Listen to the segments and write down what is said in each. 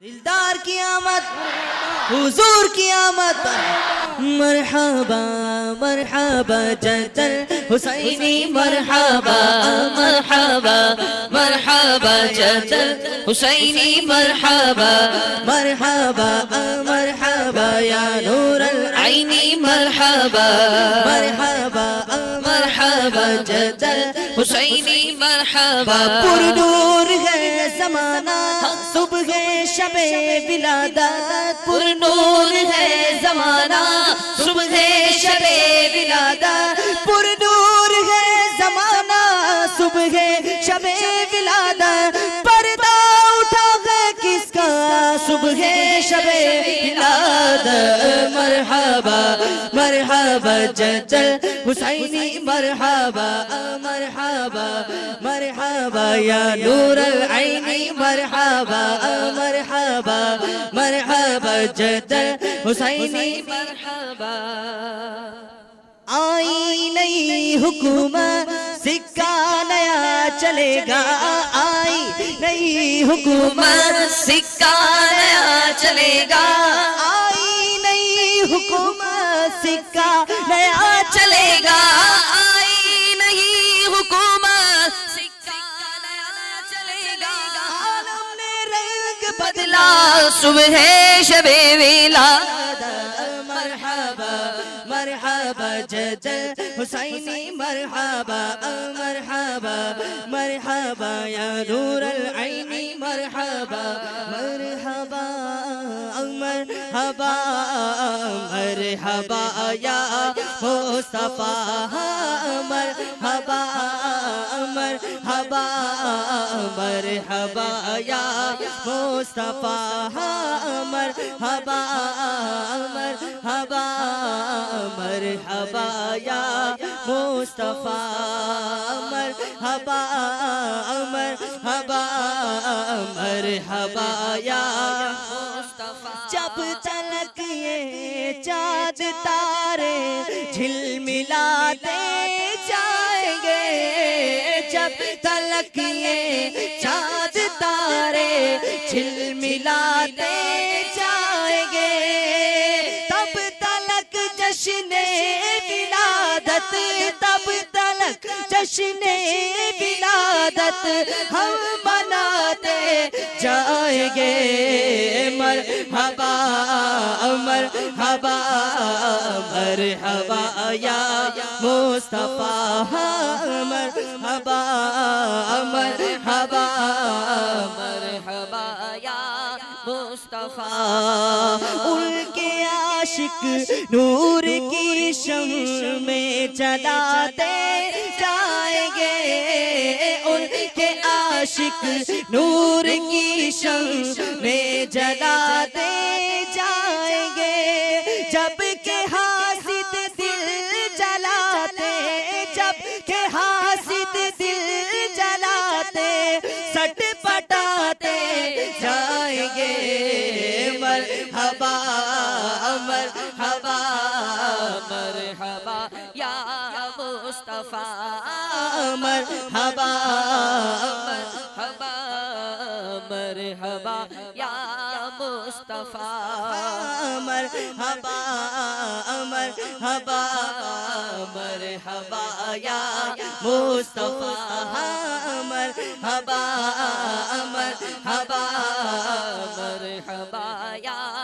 دلدار کی آمد حضور کی آمد مرحبا مرحبا جدل حسینی، مرحبا مرحبا مرحبا جدل حسینی، مرحبا مرحبا مرحبا، یا نور العین عینی مرحبا مرحبا مرحبا، جدل، حسینی مرحبا۔ پر نور ہے زمانہ، صبح شب ولادت۔ پر نور ہے زمانہ، صبح شب ولادت۔ پر نور ہے زمانہ، صبح شب ولادت۔ پردہ اٹھا ہے کس کا؟ صبح شب ولادت۔ مرحبا مرحبا۔ ججل، حسینی مرحبا مرحبا مرحبا، یا نور العین مرحبا مرحبا مرحبا، ججل، حسینی مرحبا۔ آئی نئی حکومت سکہ نیا چلے گا آئی نئی حکومت سکہ نیا چلے گا آئی نئی حکومت سکہ نیا چلے گا۔ آئی نہیں حکومت سکہ نیا چلے گا۔ عالم نے رنگ بدلا صبح شب ویلا۔ مرحبا۔ مرحبا ججل حسینی، مرحبا مرحبا مرحبا، یا نور العین، مرحبا مرحبا مرحبا مرحبا، یا مصطفیٰ، مرحبا مرحبا مرحبا، یا مصطفیٰ، مرحبا مرحبا مرحبا یا مصطفیٰ، مرحبا مرحبا مرحبا یا جب تلک یہ چاند تارے جھل ملاتے جائیں گے، جب تلک یہ چاند تارے جھل ملاتے جشن ولادت، تب تلک جشن ولادت، ہم مناتے جائیں گے۔ مرحبا مرحبا مرحبا، یا مصطفیٰ، مرحبا مرحبا مرحبا، یا مصطفیٰ۔ عاشق نور کی شم میں جلاتے جائیں گے۔ ان کے عاشق نور کی شم میں جلاتے مرحبا مرحبا مرحبا یا مصطفیٰ مرحبا مرحبا مرحبا یا مصطفیٰ مرحبا مرحبا مرحبا یا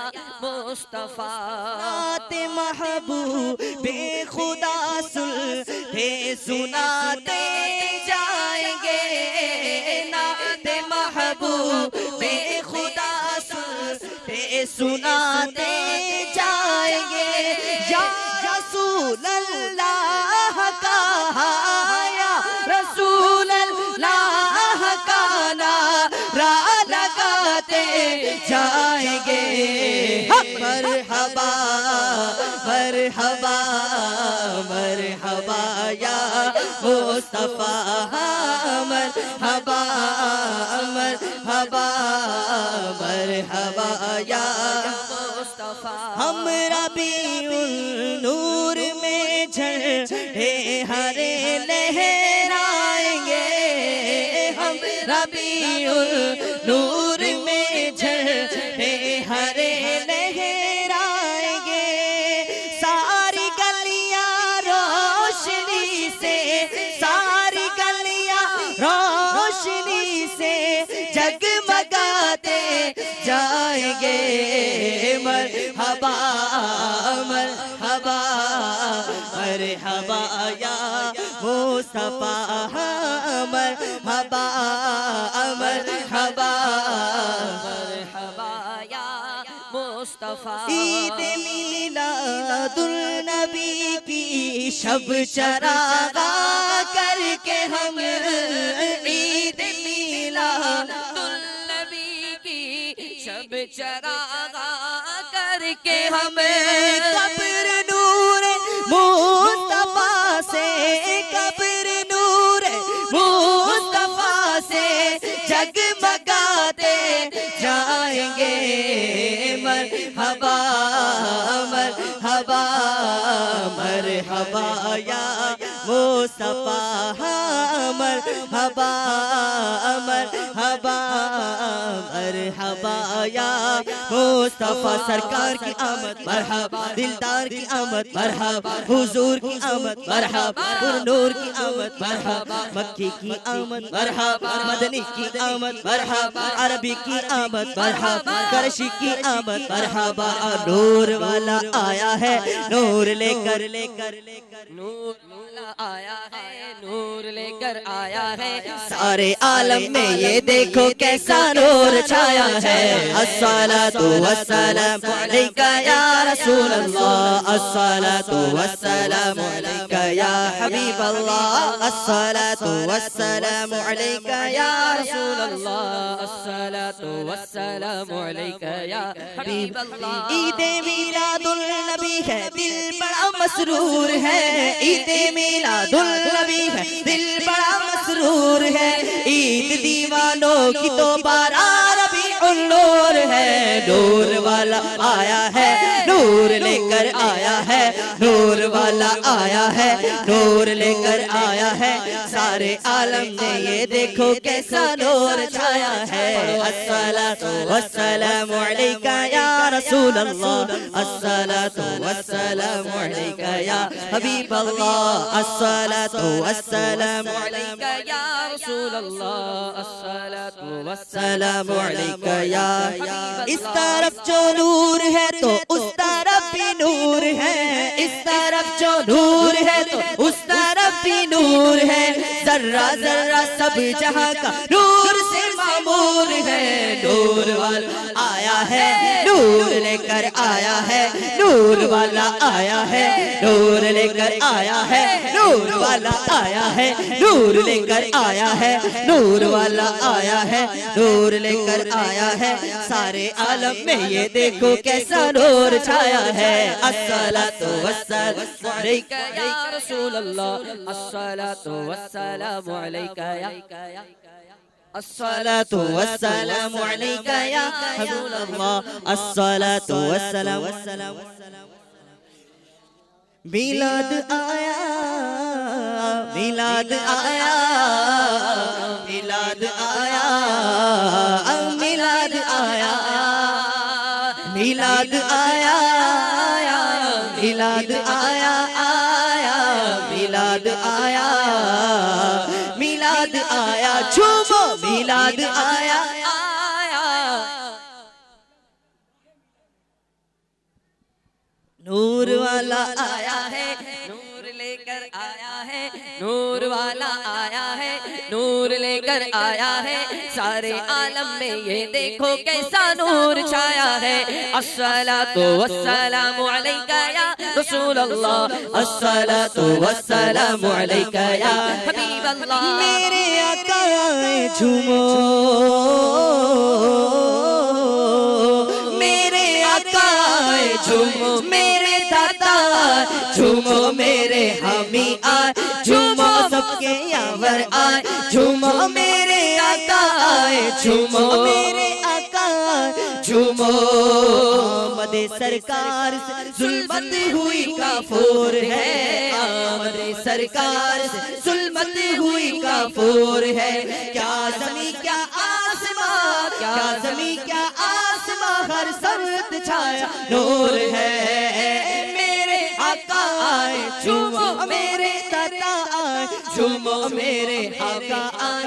مصطفیٰ محبوب بے خدا سل ہے سناتے جائیں گے۔ نعت محبوب بے خدا سل ہے سناتے مرحبا مرحبا یا مصطفیٰ، مرحبا مرحبا مرحبا یا مصطفیٰ. ہم ربی نور میں جھڑے ہرے روشنی سے جگمگاتے جائیں گے۔ مرحبا مرحبا مرحبا یا مصطفیٰ مرحبا مرحبا مصطفیٰ عید میلاد النبی کی شب چراغا کر کے ہم عید میلاد النبی کی شب چراغا کر کے ہم مرحبا یا مصطفیٰ مرحبا مرحبا مرحبا یا۔ مصطفیٰ سرکار کی آمد، مرحبا، دلدار کی آمد، مرحبا، حضور کی آمد، مرحبا نور کی آمد، مرحبا، مکی کی آمد، مرحبا، مدنی کی آمد، مرحبا، عربی کی آمد، مرحبا، کرشی کی آمد، مرحبا نور والا آیا ہے، نور لے کر لے کر لے کر۔ نور آیا ہے نور لے کر آیا ہے۔ سارے عالم میں یہ دیکھو کیسا نور چھایا ہے۔ الصلاة والسلام علیکہ یا رسول اللہ۔ الصلاة والسلام علیکہ یا حبیب اللہ۔ الصلاة والسلام علیکہ یا رسول اللہ۔ الصلاة والسلام علیکہ یا حبیب اللہ۔ عید میلاد النبی ہے دل بڑا مسرور ہے۔ عید میلاد النبی ہے دل بڑا مسرور ہے۔ عید دیوانوں کی تو بارہ نور والا آیا ہے، نور لے کر آیا ہے، نور والا آیا ہے، نور لے کر آیا ہے۔ سارے عالم نے یہ دیکھو کیسا نور چھایا ہے۔ الصلاة والسلام علیکہ یا رسول اللہ۔ الصلاة والسلام علیکہ یا حبیب اللہ۔ الصلاة والسلام علیکہ یا رسول اللہ۔ الصلاة والسلام علیکہ یا اس طرف جو نور ہے تو اس طرف بھی نور ہے۔ اس طرف جو نور ہے تو اس نور ہے، ذرہ ذرہ سب جہاں کا نور سے معمور ہے۔ نور والا آیا ہے، نور لے کر آیا ہے، نور والا آیا ہے، نور لے کر آیا ہے، نور والا آیا ہے، نور لے کر آیا ہے، نور والا آیا ہے، نور لے کر آیا ہے۔ سارے عالم میں یہ دیکھو کیسا نور چھایا ہے۔ السلام الصلاة والسلام علیکہ یا رسول اللہ السلام الصلاة والسلام علیکہ یا الصلاة والسلام علیکہ یا حبیب اللہ الصلاة والسلام. میلاد آیا میلاد آیا میلاد آیا میلاد آیا میلاد آیا میلاد آیا آیا آیا، میلاد آیا جھومو میلاد آیا۔ نور والا آیا ہے، نور لے کر آیا ہے، نور والا آیا ہے۔ نور لے کر آیا ہے۔ سارے عالم میں یہ دیکھو کیسا نور چھایا ہے۔ الصلاة والسلام علیکہ یا رسول اللہ۔ الصلاة والسلام علیکہ یا حبیب اللہ۔ میرے آقا آئے جھومو۔ میرے آقا آئے جھومو۔ میرے دادا جھومو۔ میرے حامی آئے جھومو سب کے یاور آئے، جھومو میرے آقا آئے، جھومو میرے آقا آئے، جھومو آمد سرکار سے، ظلمت ہوئی کافور ہے، آمد سرکار سے، ظلمت ہوئی کافور ہے۔ کیا زمین، کیا آسمان، کیا زمین، کیا آسمان، ہر سرد چھایا نور ہے۔ میرے آقا آئے، جھومو میرے جھومو میرے آقا آئے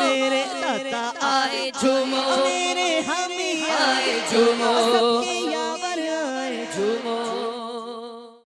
میرے دادا آئے جھومو میرے ہمیں آئے جھومو